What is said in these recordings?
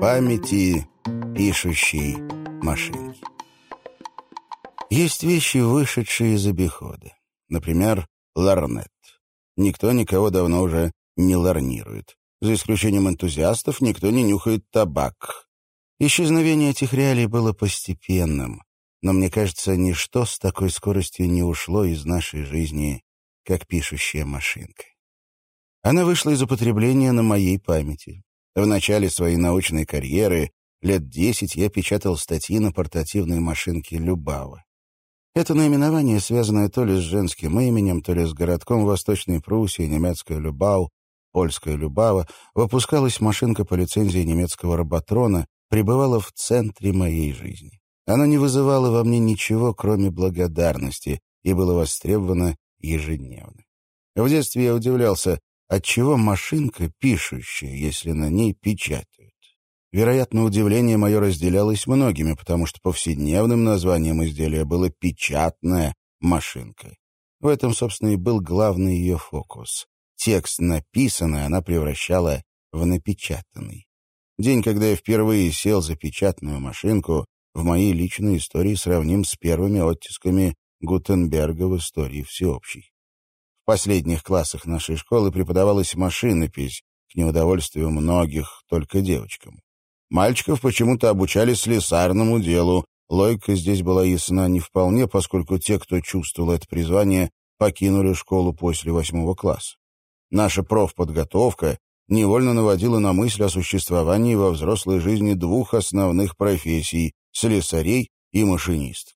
памяти пишущей машинки. Есть вещи, вышедшие из обихода. Например, ларнет. Никто никого давно уже не ларнирует. За исключением энтузиастов, никто не нюхает табак. Исчезновение этих реалий было постепенным, но мне кажется, ничто с такой скоростью не ушло из нашей жизни, как пишущая машинка. Она вышла из употребления на моей памяти. В начале своей научной карьеры лет десять я печатал статьи на портативной машинке Любава. Это наименование, связанное то ли с женским именем, то ли с городком Восточной Пруссии, немецкая Любау, польская Любава, выпускалась машинка по лицензии немецкого Роботрона, пребывала в центре моей жизни. Она не вызывала во мне ничего, кроме благодарности, и было востребовано ежедневно. В детстве я удивлялся, отчего машинка пишущая, если на ней печатают. Вероятно, удивление мое разделялось многими, потому что повседневным названием изделия было «печатная машинка». В этом, собственно, и был главный ее фокус. Текст написанный она превращала в напечатанный. День, когда я впервые сел за печатную машинку, в моей личной истории сравним с первыми оттисками Гутенберга в истории всеобщей. Последних классах нашей школы преподавалась машинопись, к неудовольствию многих, только девочкам. Мальчиков почему-то обучали слесарному делу. Логика здесь была ясна не вполне, поскольку те, кто чувствовал это призвание, покинули школу после восьмого класса. Наша профподготовка невольно наводила на мысль о существовании во взрослой жизни двух основных профессий — слесарей и машинисток.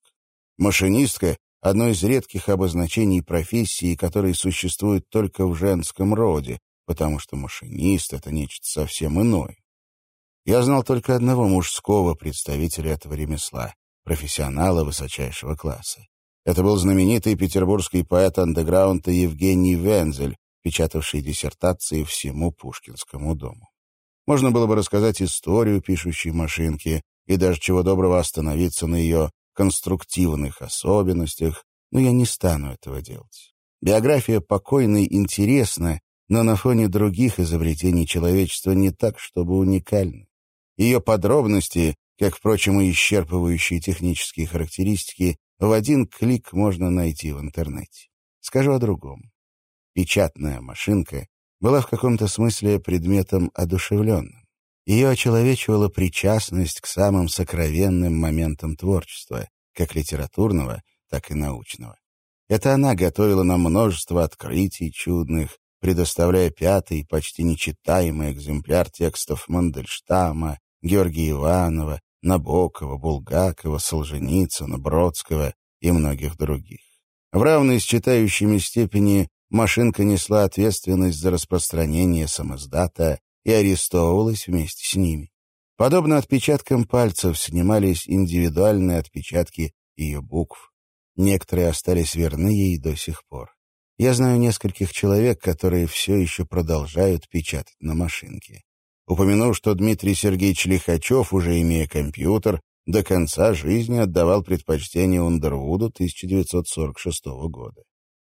Машинистка одно из редких обозначений профессии, которые существуют только в женском роде, потому что машинист — это нечто совсем иное. Я знал только одного мужского представителя этого ремесла, профессионала высочайшего класса. Это был знаменитый петербургский поэт андеграунда Евгений Вензель, печатавший диссертации всему Пушкинскому дому. Можно было бы рассказать историю пишущей машинки и даже чего доброго остановиться на ее конструктивных особенностях, но я не стану этого делать. Биография покойной интересна, но на фоне других изобретений человечества не так, чтобы уникальна. Ее подробности, как, впрочем, и исчерпывающие технические характеристики, в один клик можно найти в интернете. Скажу о другом. Печатная машинка была в каком-то смысле предметом одушевленным. Ее очеловечивала причастность к самым сокровенным моментам творчества, как литературного, так и научного. Это она готовила нам множество открытий чудных, предоставляя пятый, почти нечитаемый экземпляр текстов Мандельштама, Георгия Иванова, Набокова, Булгакова, Солженицына, Бродского и многих других. В равной с читающими степени машинка несла ответственность за распространение самоздата и арестовывалась вместе с ними. Подобно отпечаткам пальцев снимались индивидуальные отпечатки ее букв. Некоторые остались верны ей до сих пор. Я знаю нескольких человек, которые все еще продолжают печатать на машинке. Упомянул, что Дмитрий Сергеевич Лихачев, уже имея компьютер, до конца жизни отдавал предпочтение Ундервуду 1946 года.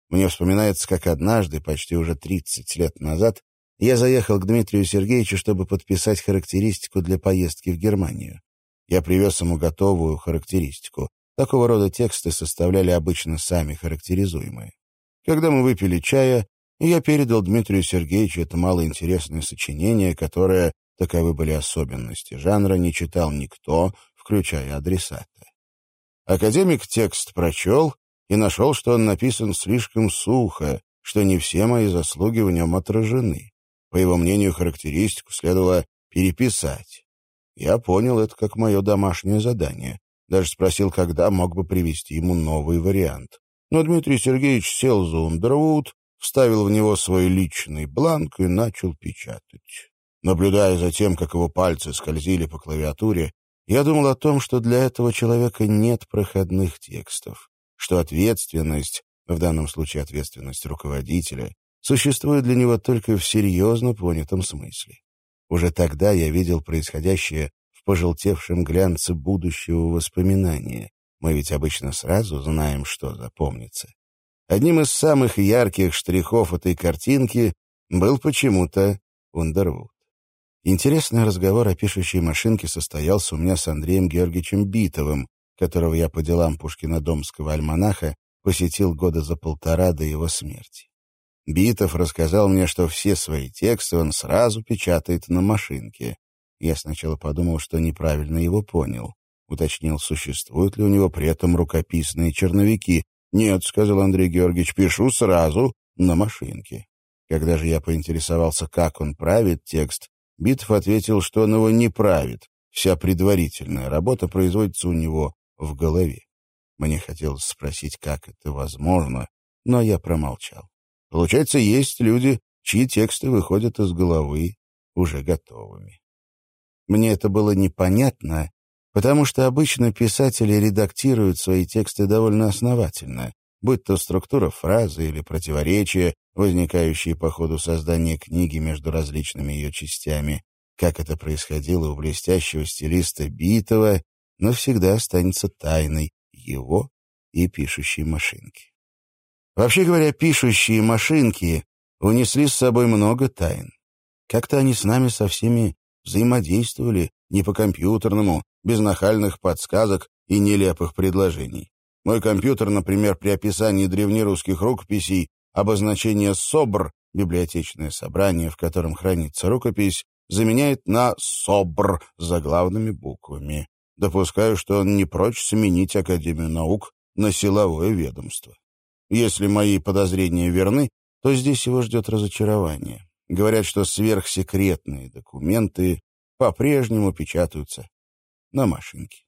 Мне вспоминается, как однажды, почти уже 30 лет назад, я заехал к Дмитрию Сергеевичу, чтобы подписать характеристику для поездки в Германию. Я привез ему готовую характеристику. Такого рода тексты составляли обычно сами характеризуемые. Когда мы выпили чая, я передал Дмитрию Сергеевичу это малоинтересное сочинение, которое, таковы были особенности жанра, не читал никто, включая адресата. Академик текст прочел и нашел, что он написан слишком сухо, что не все мои заслуги в нем отражены. По его мнению, характеристику следовало переписать. Я понял это как мое домашнее задание. Даже спросил, когда мог бы привести ему новый вариант. Но Дмитрий Сергеевич сел за Ундервуд, вставил в него свой личный бланк и начал печатать. Наблюдая за тем, как его пальцы скользили по клавиатуре, я думал о том, что для этого человека нет проходных текстов, что ответственность, в данном случае ответственность руководителя, существует для него только в серьезно понятом смысле. Уже тогда я видел происходящее в пожелтевшем глянце будущего воспоминания. Мы ведь обычно сразу знаем, что запомнится. Одним из самых ярких штрихов этой картинки был почему-то Ундервуд. Интересный разговор о пишущей машинке состоялся у меня с Андреем Георгиевичем Битовым, которого я по делам Пушкина-Домского альманаха посетил года за полтора до его смерти. Битов рассказал мне, что все свои тексты он сразу печатает на машинке. Я сначала подумал, что неправильно его понял. Уточнил, существуют ли у него при этом рукописные черновики. «Нет», — сказал Андрей Георгиевич, — «пишу сразу на машинке». Когда же я поинтересовался, как он правит текст, Битов ответил, что он его не правит. Вся предварительная работа производится у него в голове. Мне хотелось спросить, как это возможно, но я промолчал. Получается, есть люди, чьи тексты выходят из головы уже готовыми. Мне это было непонятно, потому что обычно писатели редактируют свои тексты довольно основательно, будь то структура фразы или противоречия, возникающие по ходу создания книги между различными ее частями, как это происходило у блестящего стилиста Битова, но всегда останется тайной его и пишущей машинки. Вообще говоря, пишущие машинки унесли с собой много тайн. Как-то они с нами со всеми взаимодействовали не по-компьютерному, без нахальных подсказок и нелепых предложений. Мой компьютер, например, при описании древнерусских рукописей обозначение «СОБР» — библиотечное собрание, в котором хранится рукопись, заменяет на «СОБР» заглавными буквами. Допускаю, что он не прочь сменить Академию наук на силовое ведомство. Если мои подозрения верны, то здесь его ждет разочарование. Говорят, что сверхсекретные документы по-прежнему печатаются на машинке.